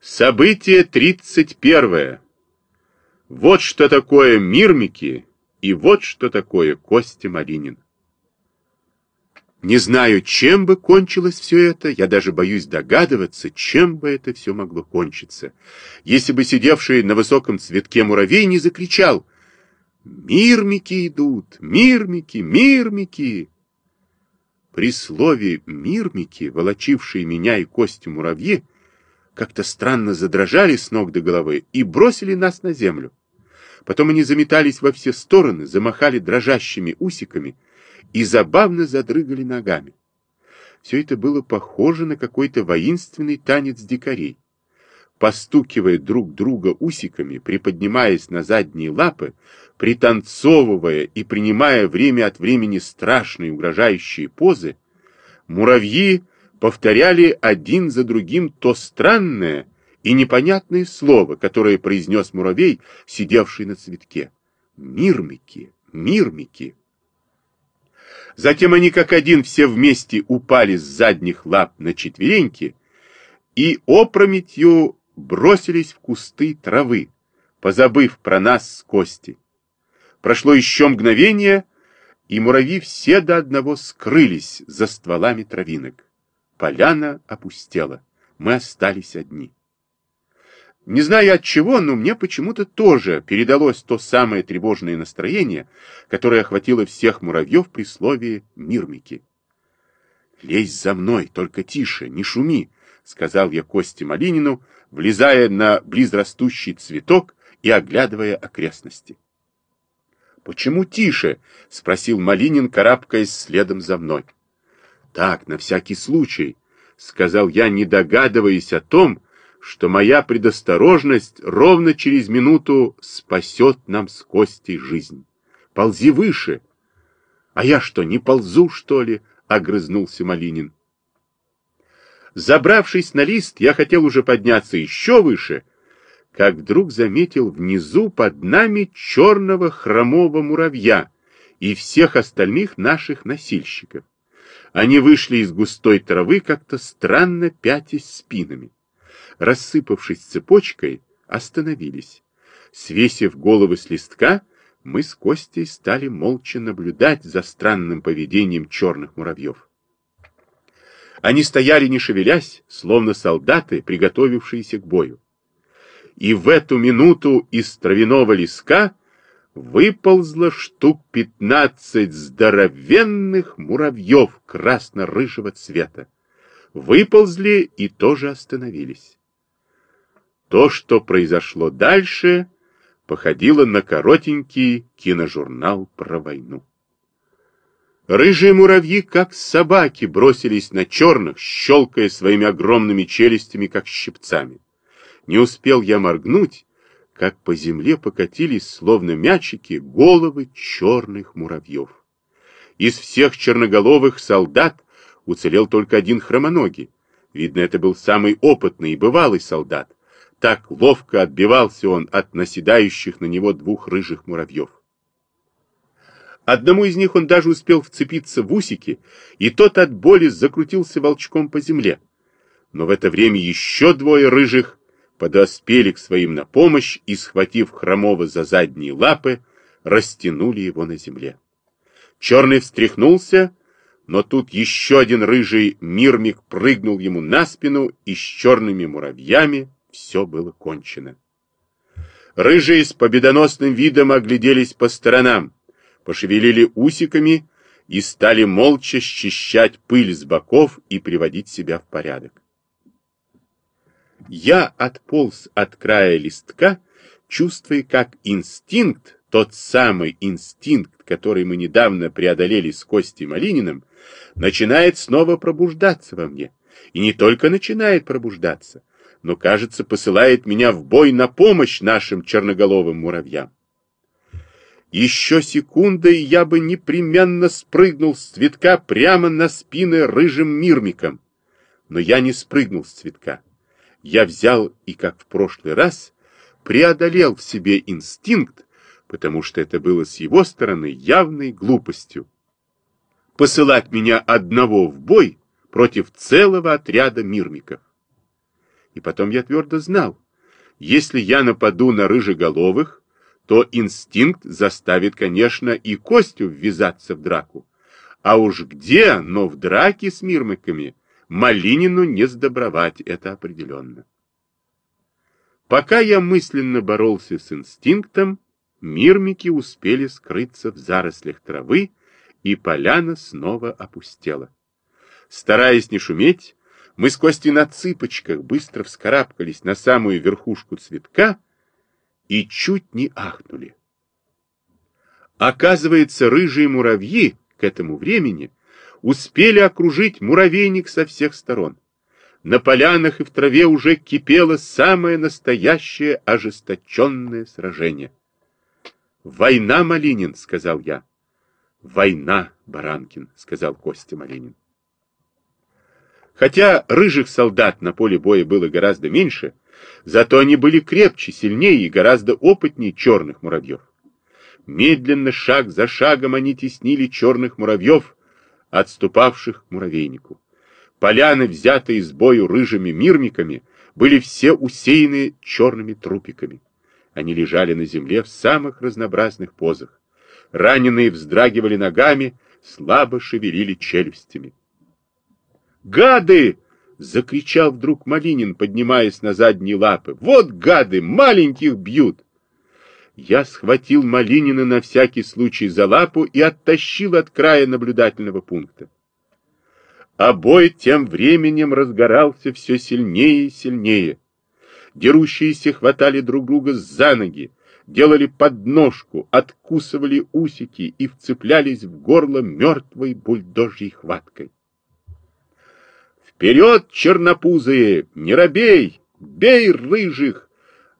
Событие 31. Вот что такое мирмики и вот что такое Костя Малинин. Не знаю, чем бы кончилось все это, я даже боюсь догадываться, чем бы это все могло кончиться, если бы сидевший на высоком цветке муравей не закричал «Мирмики идут! Мирмики! Мирмики!» При слове «мирмики», волочившие меня и Костю муравьи, как-то странно задрожали с ног до головы и бросили нас на землю. Потом они заметались во все стороны, замахали дрожащими усиками и забавно задрыгали ногами. Все это было похоже на какой-то воинственный танец дикарей. Постукивая друг друга усиками, приподнимаясь на задние лапы, пританцовывая и принимая время от времени страшные угрожающие позы, муравьи повторяли один за другим то странное и непонятное слово, которое произнес муравей, сидевший на цветке. Мирмики, мирмики. Затем они как один все вместе упали с задних лап на четвереньки и опрометью бросились в кусты травы, позабыв про нас с Костей. Прошло еще мгновение, и муравьи все до одного скрылись за стволами травинок. Поляна опустела. Мы остались одни. Не знаю от чего, но мне почему-то тоже передалось то самое тревожное настроение, которое охватило всех муравьев при слове «мирмики». «Лезь за мной, только тише, не шуми», — сказал я Косте Малинину, влезая на близрастущий цветок и оглядывая окрестности. «Почему тише?» — спросил Малинин, карабкаясь следом за мной. Так, на всякий случай, сказал я, не догадываясь о том, что моя предосторожность ровно через минуту спасет нам с Костей жизнь. Ползи выше. А я что, не ползу, что ли? Огрызнулся Малинин. Забравшись на лист, я хотел уже подняться еще выше, как вдруг заметил внизу под нами черного хромого муравья и всех остальных наших носильщиков. Они вышли из густой травы, как-то странно пятясь спинами. Рассыпавшись цепочкой, остановились. Свесив головы с листка, мы с Костей стали молча наблюдать за странным поведением черных муравьев. Они стояли, не шевелясь, словно солдаты, приготовившиеся к бою. И в эту минуту из травяного леска выползло штук пятнадцать здоровенных муравьев красно-рыжего цвета. Выползли и тоже остановились. То, что произошло дальше, походило на коротенький киножурнал про войну. Рыжие муравьи, как собаки, бросились на черных, щелкая своими огромными челюстями, как щипцами. Не успел я моргнуть, как по земле покатились, словно мячики, головы черных муравьев. Из всех черноголовых солдат уцелел только один хромоногий. Видно, это был самый опытный и бывалый солдат. Так ловко отбивался он от наседающих на него двух рыжих муравьев. Одному из них он даже успел вцепиться в усики, и тот от боли закрутился волчком по земле. Но в это время еще двое рыжих подоспели к своим на помощь и, схватив Хромова за задние лапы, растянули его на земле. Черный встряхнулся, но тут еще один рыжий мирмик прыгнул ему на спину, и с черными муравьями все было кончено. Рыжие с победоносным видом огляделись по сторонам, пошевелили усиками и стали молча счищать пыль с боков и приводить себя в порядок. Я отполз от края листка, чувствуя, как инстинкт, тот самый инстинкт, который мы недавно преодолели с Костей Малининым, начинает снова пробуждаться во мне. И не только начинает пробуждаться, но, кажется, посылает меня в бой на помощь нашим черноголовым муравьям. Еще секунды, и я бы непременно спрыгнул с цветка прямо на спины рыжим мирмиком. Но я не спрыгнул с цветка я взял и, как в прошлый раз, преодолел в себе инстинкт, потому что это было с его стороны явной глупостью. Посылать меня одного в бой против целого отряда мирмиков. И потом я твердо знал, если я нападу на рыжеголовых, то инстинкт заставит, конечно, и Костю ввязаться в драку. А уж где, но в драке с мирмыками Малинину не сдобровать, это определенно. Пока я мысленно боролся с инстинктом, мирмики успели скрыться в зарослях травы, и поляна снова опустела. Стараясь не шуметь, мы с Костей на цыпочках быстро вскарабкались на самую верхушку цветка и чуть не ахнули. Оказывается, рыжие муравьи к этому времени успели окружить муравейник со всех сторон. На полянах и в траве уже кипело самое настоящее ожесточенное сражение. «Война, Малинин!» — сказал я. «Война, Баранкин!» — сказал Костя Малинин. Хотя рыжих солдат на поле боя было гораздо меньше, зато они были крепче, сильнее и гораздо опытнее черных муравьев. Медленно, шаг за шагом, они теснили черных муравьев, отступавших к муравейнику. Поляны, взятые с бою рыжими мирниками, были все усеяны черными трупиками. Они лежали на земле в самых разнообразных позах. Раненые вздрагивали ногами, слабо шевелили челюстями. «Гады!» — закричал вдруг Малинин, поднимаясь на задние лапы. «Вот гады! Маленьких бьют!» Я схватил Малинина на всякий случай за лапу и оттащил от края наблюдательного пункта. А бой тем временем разгорался все сильнее и сильнее. Дерущиеся хватали друг друга за ноги, делали подножку, откусывали усики и вцеплялись в горло мертвой бульдожьей хваткой. «Вперед, чернопузые! Не робей! Бей рыжих!» —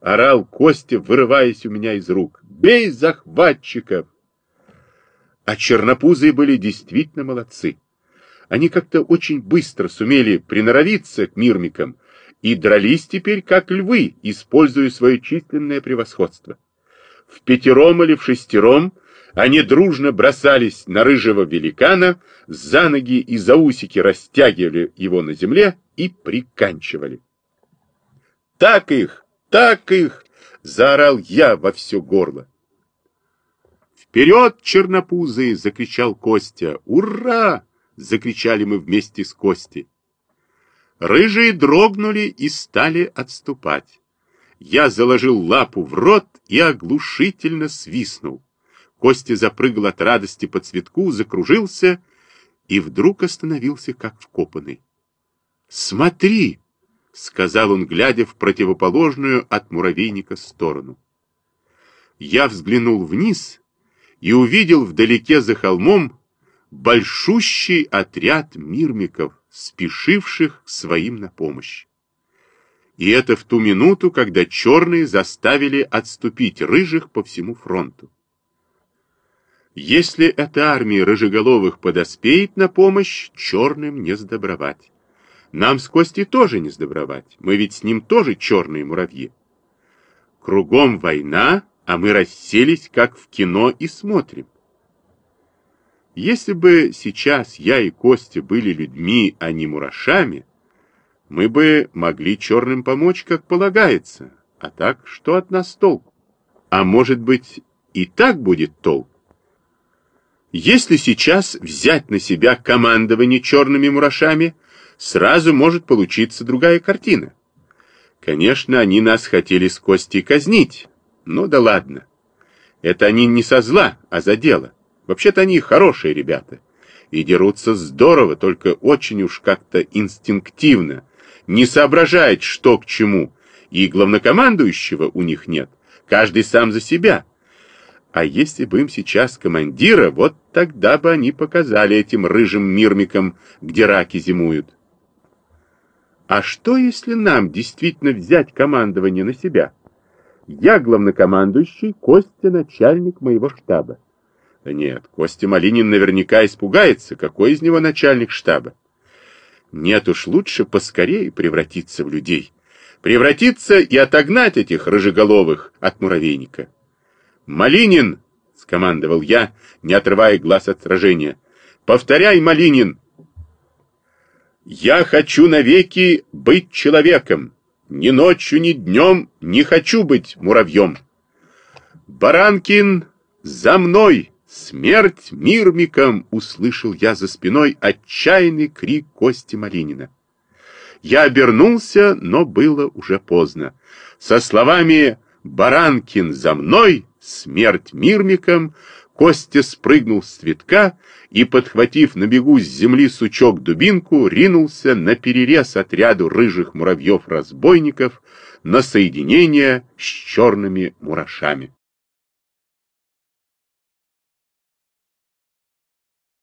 орал Костя, вырываясь у меня из рук. «Бей захватчиков!» А чернопузые были действительно молодцы. Они как-то очень быстро сумели приноровиться к мирмикам и дрались теперь как львы, используя свое численное превосходство. В пятером или в шестером они дружно бросались на рыжего великана, за ноги и за усики растягивали его на земле и приканчивали. «Так их! Так их!» — заорал я во все горло. «Вперед, чернопузые!» — закричал Костя. «Ура!» — закричали мы вместе с Костей. Рыжие дрогнули и стали отступать. Я заложил лапу в рот и оглушительно свистнул. Костя запрыгал от радости по цветку, закружился и вдруг остановился, как вкопанный. «Смотри!» — сказал он, глядя в противоположную от муравейника сторону. Я взглянул вниз и увидел вдалеке за холмом большущий отряд мирмиков, спешивших к своим на помощь. И это в ту минуту, когда черные заставили отступить рыжих по всему фронту. Если эта армия рыжеголовых подоспеет на помощь, черным не сдобровать. Нам с Костей тоже не сдобровать, мы ведь с ним тоже черные муравьи. Кругом война, а мы расселись, как в кино, и смотрим. Если бы сейчас я и Костя были людьми, а не мурашами, мы бы могли черным помочь, как полагается. А так, что от нас толк? А может быть, и так будет толк? Если сейчас взять на себя командование черными мурашами, сразу может получиться другая картина. Конечно, они нас хотели с Костей казнить, но да ладно. Это они не со зла, а за дело. Вообще-то они хорошие ребята. И дерутся здорово, только очень уж как-то инстинктивно. Не соображает, что к чему. И главнокомандующего у них нет. Каждый сам за себя. А если бы им сейчас командира, вот тогда бы они показали этим рыжим мирмикам, где раки зимуют. А что, если нам действительно взять командование на себя? Я главнокомандующий, Костя начальник моего штаба. Да нет, Костя Малинин наверняка испугается, какой из него начальник штаба. Нет уж, лучше поскорее превратиться в людей. Превратиться и отогнать этих рыжеголовых от муравейника. «Малинин!» — скомандовал я, не отрывая глаз от сражения. «Повторяй, Малинин!» «Я хочу навеки быть человеком, ни ночью, ни днем не хочу быть муравьем. Баранкин, за мной! Смерть мирмиком! Услышал я за спиной отчаянный крик Кости Малинина. Я обернулся, но было уже поздно. Со словами «Баранкин за мной! Смерть мирмиком!» Костя спрыгнул с цветка и, подхватив на бегу с земли сучок-дубинку, ринулся на перерез отряду рыжих муравьев-разбойников на соединение с черными мурашами.